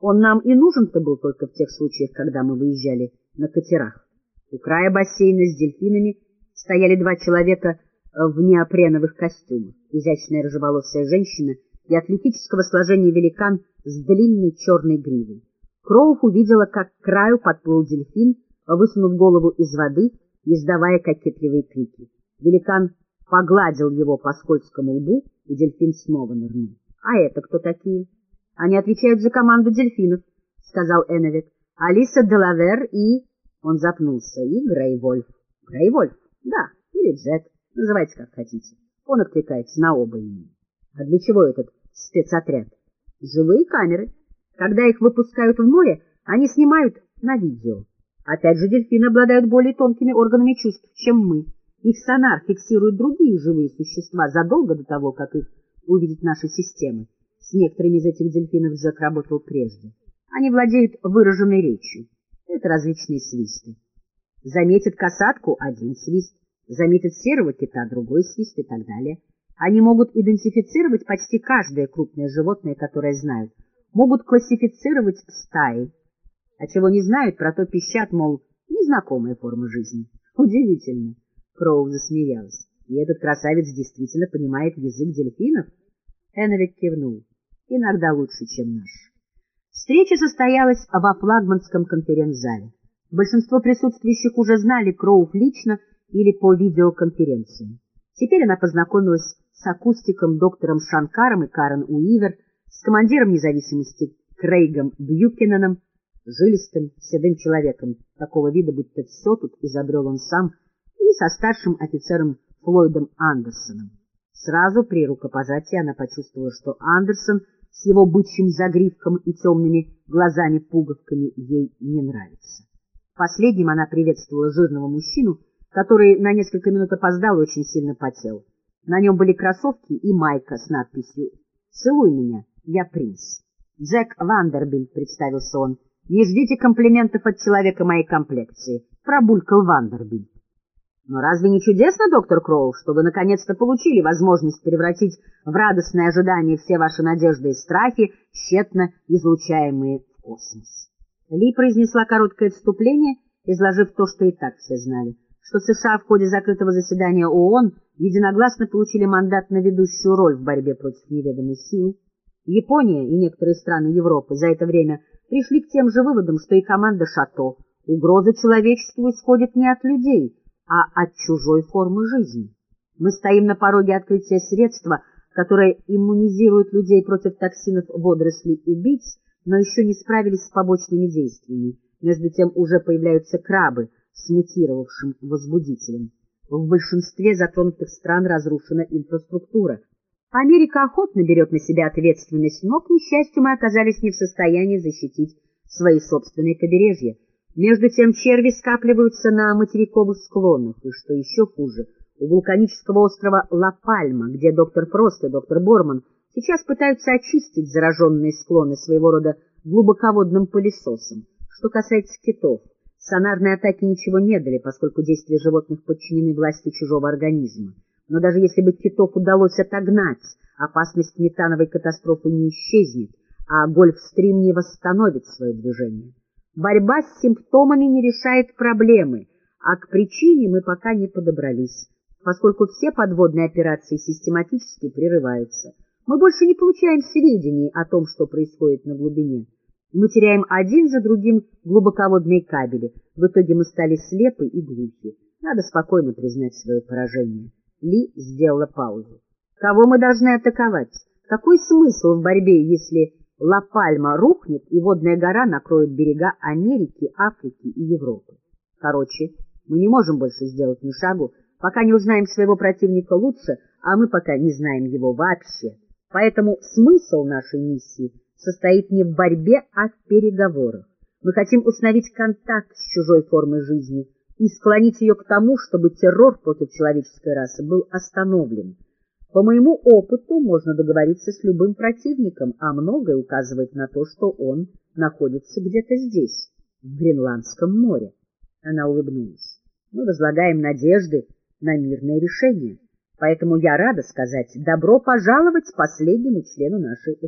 Он нам и нужен-то был только в тех случаях, когда мы выезжали на катерах. У края бассейна с дельфинами стояли два человека в неопреновых костюмах, изящная рыжеволосая женщина и атлетического сложения великан с длинной черной гривой. Кроуф увидела, как к краю подплыл дельфин, высунув голову из воды, издавая кокетливые крики. Великан погладил его по скользкому лбу, и дельфин снова нырнул. — А это кто такие? — Они отвечают за команду дельфинов, — сказал Эновик. — Алиса Делавер и... Он запнулся. — И Грейвольф. — Грейвольф? Да. Или Джек. Называйте как хотите. Он откликается на оба имени. А для чего этот спецотряд? Живые камеры. Когда их выпускают в море, они снимают на видео. Опять же, дельфины обладают более тонкими органами чувств, чем мы. Их сонар фиксирует другие живые существа задолго до того, как их увидит наша система. С некоторыми из этих дельфинов Джек работал прежде. Они владеют выраженной речью. Это различные свисты. Заметит касатку — один свист, заметит серого кита — другой свист и так далее. Они могут идентифицировать почти каждое крупное животное, которое знают, могут классифицировать стаи, а чего не знают, про то пищат, мол, незнакомая форма жизни. Удивительно. Кроу засмеялась. И этот красавец действительно понимает язык дельфинов? Эновик кивнул. Иногда лучше, чем наш. Встреча состоялась во флагманском конференц-зале. Большинство присутствующих уже знали Кроув лично или по видеоконференции. Теперь она познакомилась с акустиком доктором Шанкаром и Карен Уивер, с командиром независимости Крейгом Бьюкиненом, жилистым, седым человеком, такого вида, будто все тут изобрел он сам, и со старшим офицером Флойдом Андерсоном. Сразу при рукопожатии она почувствовала, что Андерсон с его бычьим загривком и темными глазами-пуговками ей не нравится. Последним она приветствовала жирного мужчину, который на несколько минут опоздал и очень сильно потел. На нем были кроссовки и майка с надписью «Целуй меня, я принц». «Джек Вандербильд», — представился он, — «не ждите комплиментов от человека моей комплекции», — пробулькал Вандербильд. Но разве не чудесно, доктор Кроу, что вы наконец-то получили возможность превратить в радостное ожидание все ваши надежды и страхи, тщетно излучаемые в космос? Ли произнесла короткое вступление, изложив то, что и так все знали, что США в ходе закрытого заседания ООН единогласно получили мандат на ведущую роль в борьбе против неведомой силы. Япония и некоторые страны Европы за это время пришли к тем же выводам, что и команда Шато. Угроза человечеству исходит не от людей, а от чужой формы жизни. Мы стоим на пороге открытия средства, которое иммунизирует людей против токсинов водорослей убийц, но еще не справились с побочными действиями. Между тем уже появляются крабы с мутировавшим возбудителем. В большинстве затронутых стран разрушена инфраструктура. Америка охотно берет на себя ответственность, но, к несчастью, мы оказались не в состоянии защитить свои собственные побережья. Между тем черви скапливаются на материковых склонах, и, что еще хуже, у вулканического острова Ла-Пальма, где доктор Фрост и доктор Борман сейчас пытаются очистить зараженные склоны своего рода глубоководным пылесосом. Что касается китов, сонарные атаки ничего не дали, поскольку действия животных подчинены власти чужого организма. Но даже если бы китов удалось отогнать, опасность метановой катастрофы не исчезнет, а Гольфстрим не восстановит свое движение. Борьба с симптомами не решает проблемы, а к причине мы пока не подобрались, поскольку все подводные операции систематически прерываются. Мы больше не получаем сведений о том, что происходит на глубине. Мы теряем один за другим глубоководные кабели. В итоге мы стали слепы и глухи. Надо спокойно признать свое поражение. Ли сделала паузу. Кого мы должны атаковать? Какой смысл в борьбе, если Ла-Пальма рухнет, и водная гора накроет берега Америки, Африки и Европы. Короче, мы не можем больше сделать ни шагу, пока не узнаем своего противника лучше, а мы пока не знаем его вообще. Поэтому смысл нашей миссии состоит не в борьбе, а в переговорах. Мы хотим установить контакт с чужой формой жизни и склонить ее к тому, чтобы террор против человеческой расы был остановлен. По моему опыту можно договориться с любым противником, а многое указывает на то, что он находится где-то здесь, в Гренландском море. Она улыбнулась. Мы возлагаем надежды на мирное решение, поэтому я рада сказать добро пожаловать последнему члену нашей